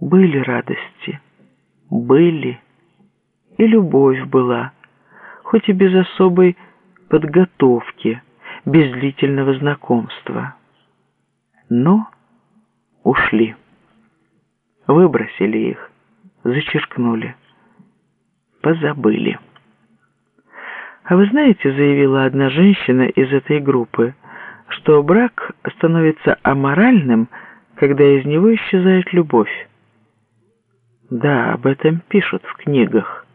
Были радости, были, и любовь была, хоть и без особой подготовки, без длительного знакомства. Но ушли. Выбросили их, зачеркнули, позабыли. А вы знаете, заявила одна женщина из этой группы, что брак становится аморальным, когда из него исчезает любовь. Да, об этом пишут в книгах.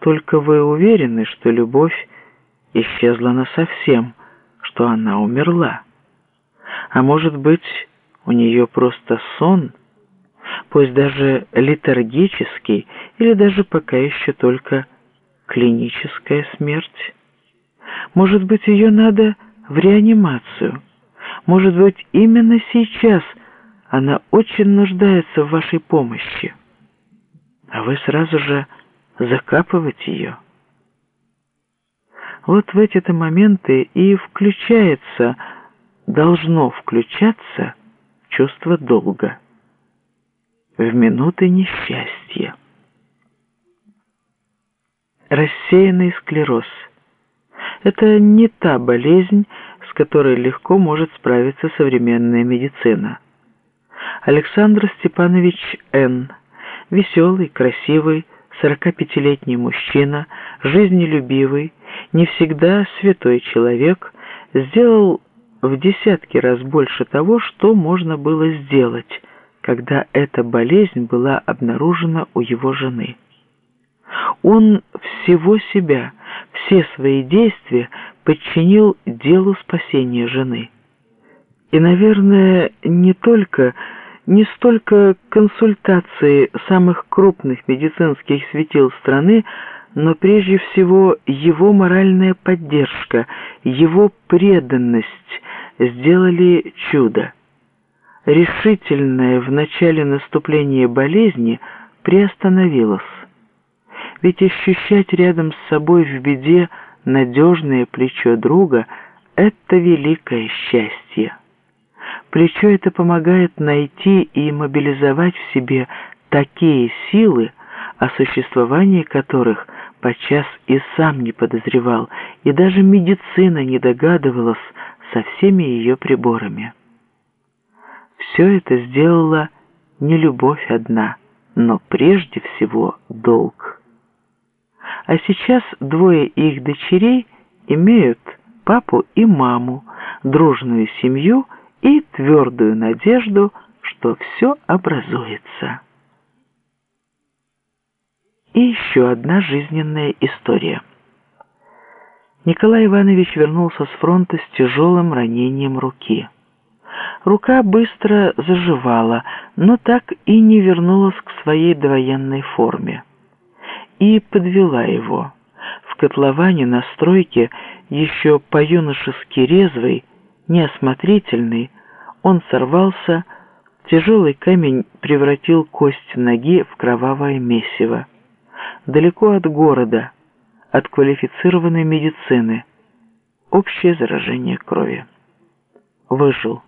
Только вы уверены, что любовь исчезла насовсем, что она умерла. А может быть, у нее просто сон, пусть даже летаргический, или даже пока еще только клиническая смерть. Может быть, ее надо в реанимацию. Может быть, именно сейчас она очень нуждается в вашей помощи. А вы сразу же закапывать ее. Вот в эти-то моменты и включается, должно включаться чувство долга в минуты несчастья. Рассеянный склероз – это не та болезнь, с которой легко может справиться современная медицина. Александр Степанович Н. Веселый, красивый, 45-летний мужчина, жизнелюбивый, не всегда святой человек, сделал в десятки раз больше того, что можно было сделать, когда эта болезнь была обнаружена у его жены. Он всего себя, все свои действия подчинил делу спасения жены. И, наверное, не только, не столько консультации самых крупных медицинских светил страны, но прежде всего его моральная поддержка, его преданность сделали чудо. Решительное в начале наступления болезни приостановилось. Ведь ощущать рядом с собой в беде надежное плечо друга – это великое счастье. Плечо это помогает найти и мобилизовать в себе такие силы, о существовании которых подчас и сам не подозревал, и даже медицина не догадывалась со всеми ее приборами. Все это сделала не любовь одна, но прежде всего долг. А сейчас двое их дочерей имеют папу и маму, дружную семью и твердую надежду, что все образуется. И еще одна жизненная история. Николай Иванович вернулся с фронта с тяжелым ранением руки. Рука быстро заживала, но так и не вернулась к своей довоенной форме. И подвела его. В котловане на стройке, еще по-юношески резвый, неосмотрительный, он сорвался, тяжелый камень превратил кость ноги в кровавое месиво далеко от города, от квалифицированной медицины. Общее заражение крови. Выжил.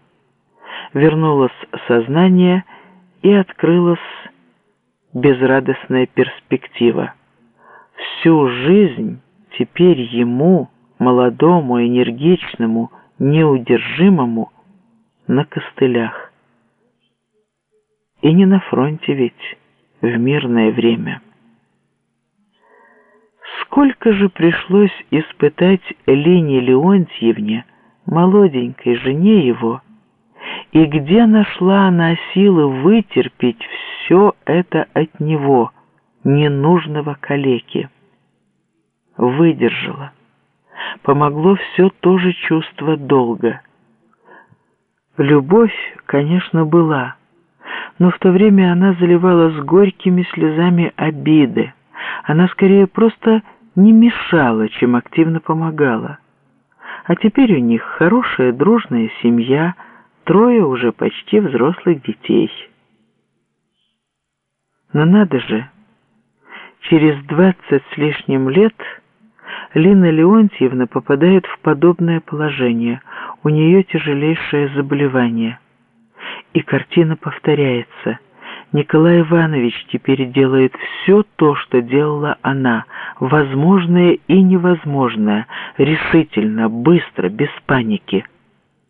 Вернулось сознание и открылась безрадостная перспектива. Всю жизнь теперь ему, молодому, энергичному, неудержимому, на костылях. И не на фронте ведь, в мирное время. Сколько же пришлось испытать Лене Леонтьевне, молоденькой жене его, и где нашла она силы вытерпеть все это от него, ненужного калеки? Выдержала. Помогло все то же чувство долга. Любовь, конечно, была, но в то время она заливалась горькими слезами обиды. Она скорее просто не мешала, чем активно помогала. А теперь у них хорошая дружная семья, трое уже почти взрослых детей. Но надо же, через двадцать с лишним лет Лина Леонтьевна попадает в подобное положение, у нее тяжелейшее заболевание. И картина повторяется. Николай Иванович теперь делает все то, что делала она, возможное и невозможное, решительно, быстро, без паники.